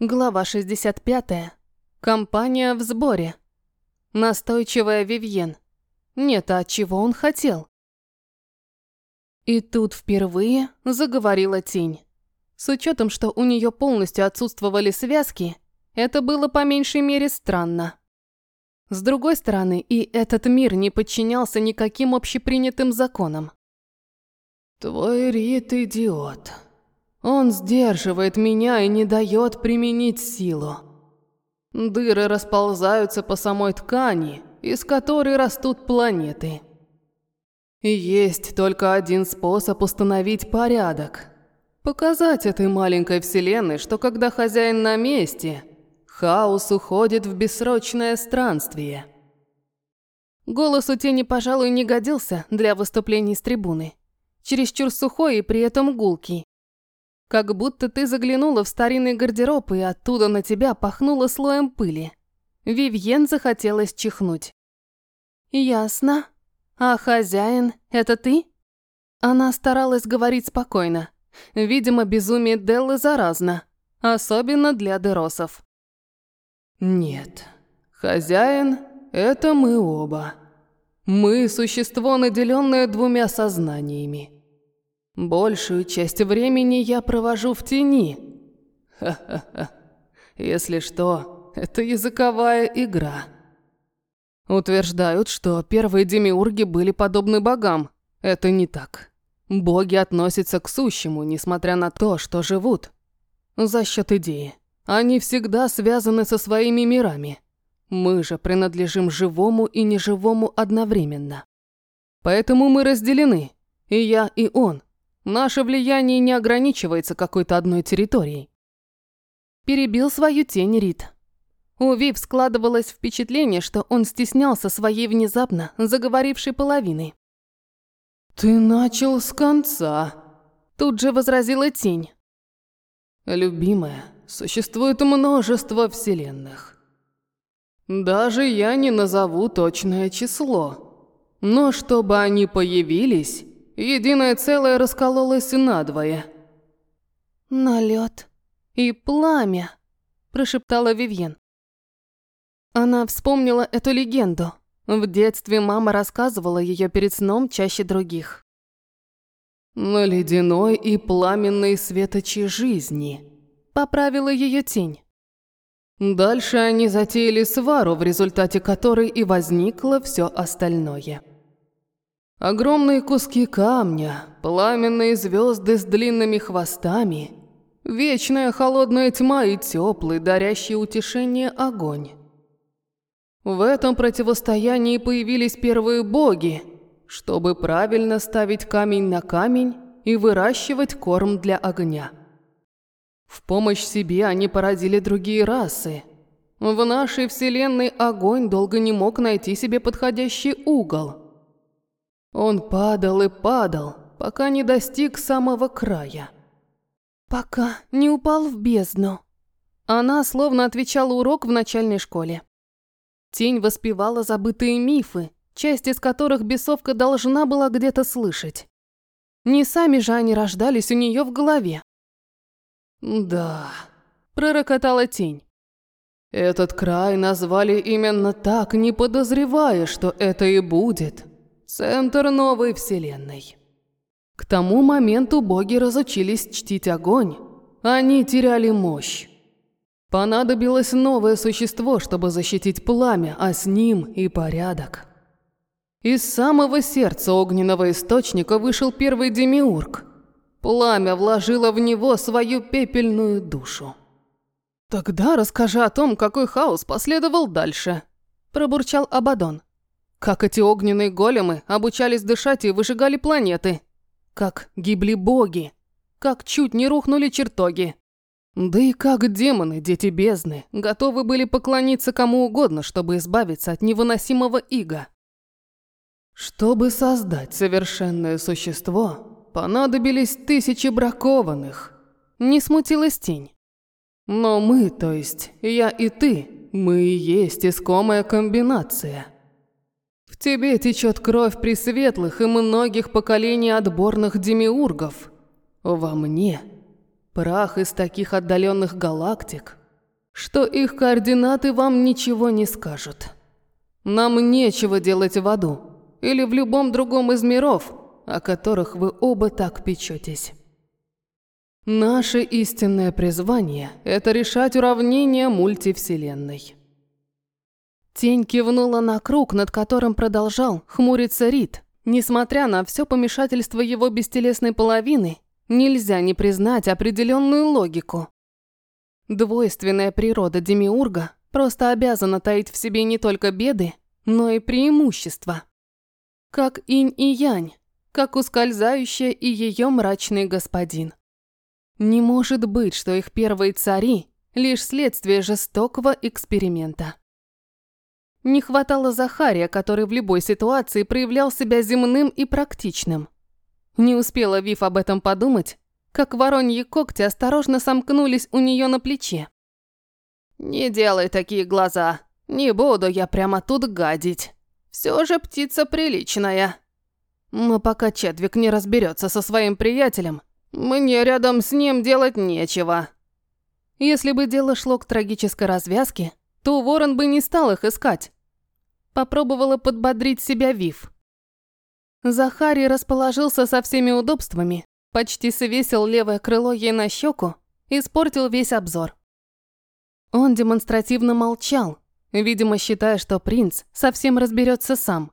Глава 65. Компания в сборе. Настойчивая Вивьен. Нет, а чего он хотел? И тут впервые заговорила тень. С учетом, что у нее полностью отсутствовали связки, это было по меньшей мере странно. С другой стороны, и этот мир не подчинялся никаким общепринятым законам. «Твой Рит идиот», он сдерживает меня и не дает применить силу. Дыры расползаются по самой ткани, из которой растут планеты. И есть только один способ установить порядок. Показать этой маленькой вселенной, что когда хозяин на месте, хаос уходит в бессрочное странствие. Голос у тени, пожалуй, не годился для выступлений с трибуны. Чересчур сухой и при этом гулкий. Как будто ты заглянула в старинный гардероб, и оттуда на тебя пахнуло слоем пыли. Вивьен захотелось чихнуть. «Ясно. А хозяин – это ты?» Она старалась говорить спокойно. Видимо, безумие Деллы заразно. Особенно для деросов. «Нет. Хозяин – это мы оба. Мы – существо, наделенное двумя сознаниями. Большую часть времени я провожу в тени. Ха-ха-ха. Если что, это языковая игра. Утверждают, что первые демиурги были подобны богам. Это не так. Боги относятся к сущему, несмотря на то, что живут. За счет идеи. Они всегда связаны со своими мирами. Мы же принадлежим живому и неживому одновременно. Поэтому мы разделены. И я, и он. Наше влияние не ограничивается какой-то одной территорией. Перебил свою тень Рид. У Вив складывалось впечатление, что он стеснялся своей внезапно заговорившей половины. «Ты начал с конца», – тут же возразила тень. «Любимая, существует множество вселенных. Даже я не назову точное число. Но чтобы они появились, Единое целое раскололось надвое. «Налет и пламя», – прошептала Вивьен. Она вспомнила эту легенду. В детстве мама рассказывала ее перед сном чаще других. «На ледяной и пламенной светочи жизни», – поправила ее тень. Дальше они затеяли свару, в результате которой и возникло все остальное. Огромные куски камня, пламенные звезды с длинными хвостами, вечная холодная тьма и теплый, дарящий утешение огонь. В этом противостоянии появились первые боги, чтобы правильно ставить камень на камень и выращивать корм для огня. В помощь себе они породили другие расы. В нашей вселенной огонь долго не мог найти себе подходящий угол – он падал и падал, пока не достиг самого края. Пока не упал в бездну. Она словно отвечала урок в начальной школе. Тень воспевала забытые мифы, часть из которых бесовка должна была где-то слышать. Не сами же они рождались у нее в голове. «Да», – пророкотала тень. «Этот край назвали именно так, не подозревая, что это и будет». Центр новой вселенной. К тому моменту боги разучились чтить огонь. Они теряли мощь. Понадобилось новое существо, чтобы защитить пламя, а с ним и порядок. Из самого сердца огненного источника вышел первый демиург. Пламя вложило в него свою пепельную душу. «Тогда расскажи о том, какой хаос последовал дальше», – пробурчал Абадон. Как эти огненные големы обучались дышать и выжигали планеты. Как гибли боги. Как чуть не рухнули чертоги. Да и как демоны, дети бездны, готовы были поклониться кому угодно, чтобы избавиться от невыносимого ига. Чтобы создать совершенное существо, понадобились тысячи бракованных. Не смутилась тень. Но мы, то есть я и ты, мы и есть искомая комбинация. Тебе течет кровь пресветлых и многих поколений отборных демиургов. Во мне прах из таких отдаленных галактик, что их координаты вам ничего не скажут. Нам нечего делать в аду или в любом другом из миров, о которых вы оба так печетесь. Наше истинное призвание – это решать уравнения мультивселенной. Тень кивнула на круг, над которым продолжал хмуриться Рид. Несмотря на все помешательство его бестелесной половины, нельзя не признать определенную логику. Двойственная природа Демиурга просто обязана таить в себе не только беды, но и преимущества. Как инь и янь, как ускользающая и ее мрачный господин. Не может быть, что их первые цари – лишь следствие жестокого эксперимента. Не хватало Захария, который в любой ситуации проявлял себя земным и практичным. Не успела Вив об этом подумать, как вороньи когти осторожно сомкнулись у нее на плече. «Не делай такие глаза. Не буду я прямо тут гадить. Все же птица приличная. Но пока Чедвик не разберется со своим приятелем, мне рядом с ним делать нечего». Если бы дело шло к трагической развязке, то Ворон бы не стал их искать. Попробовала подбодрить себя Вив. Захарий расположился со всеми удобствами, почти свесил левое крыло ей на щеку, испортил весь обзор. Он демонстративно молчал, видимо, считая, что принц совсем разберется сам.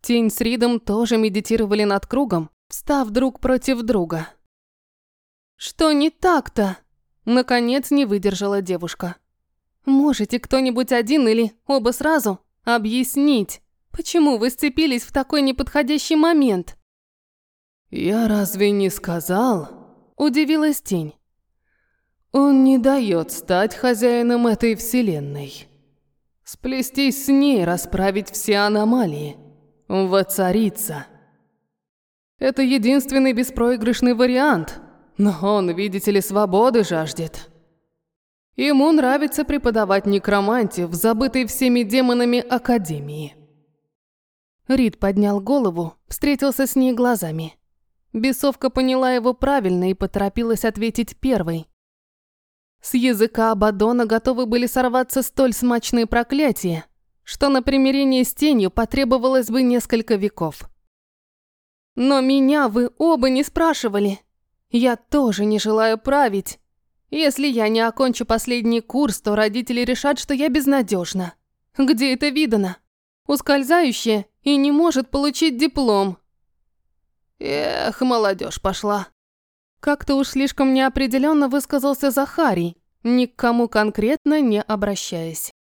Тень с Ридом тоже медитировали над кругом, встав друг против друга. «Что не так-то?» Наконец не выдержала девушка. «Можете кто-нибудь один или оба сразу объяснить, почему вы сцепились в такой неподходящий момент?» «Я разве не сказал?» – удивилась тень. «Он не дает стать хозяином этой вселенной. Сплестись с ней, расправить все аномалии, воцариться. Это единственный беспроигрышный вариант, но он, видите ли, свободы жаждет». Ему нравится преподавать некромантию в забытой всеми демонами Академии. Рид поднял голову, встретился с ней глазами. Бесовка поняла его правильно и поторопилась ответить первой. С языка Абадона готовы были сорваться столь смачные проклятия, что на примирение с тенью потребовалось бы несколько веков. Но меня вы оба не спрашивали. Я тоже не желаю править. Если я не окончу последний курс, то родители решат, что я безнадежна. Где это видано? Ускользающая и не может получить диплом. Эх, молодежь пошла. Как-то уж слишком неопределенно высказался Захарий, ни к кому конкретно не обращаясь.